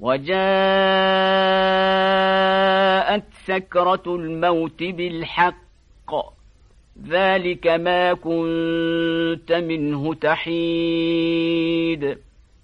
وجاءت سكرة الموت بالحق. ذلك ما كنت منه تحيد.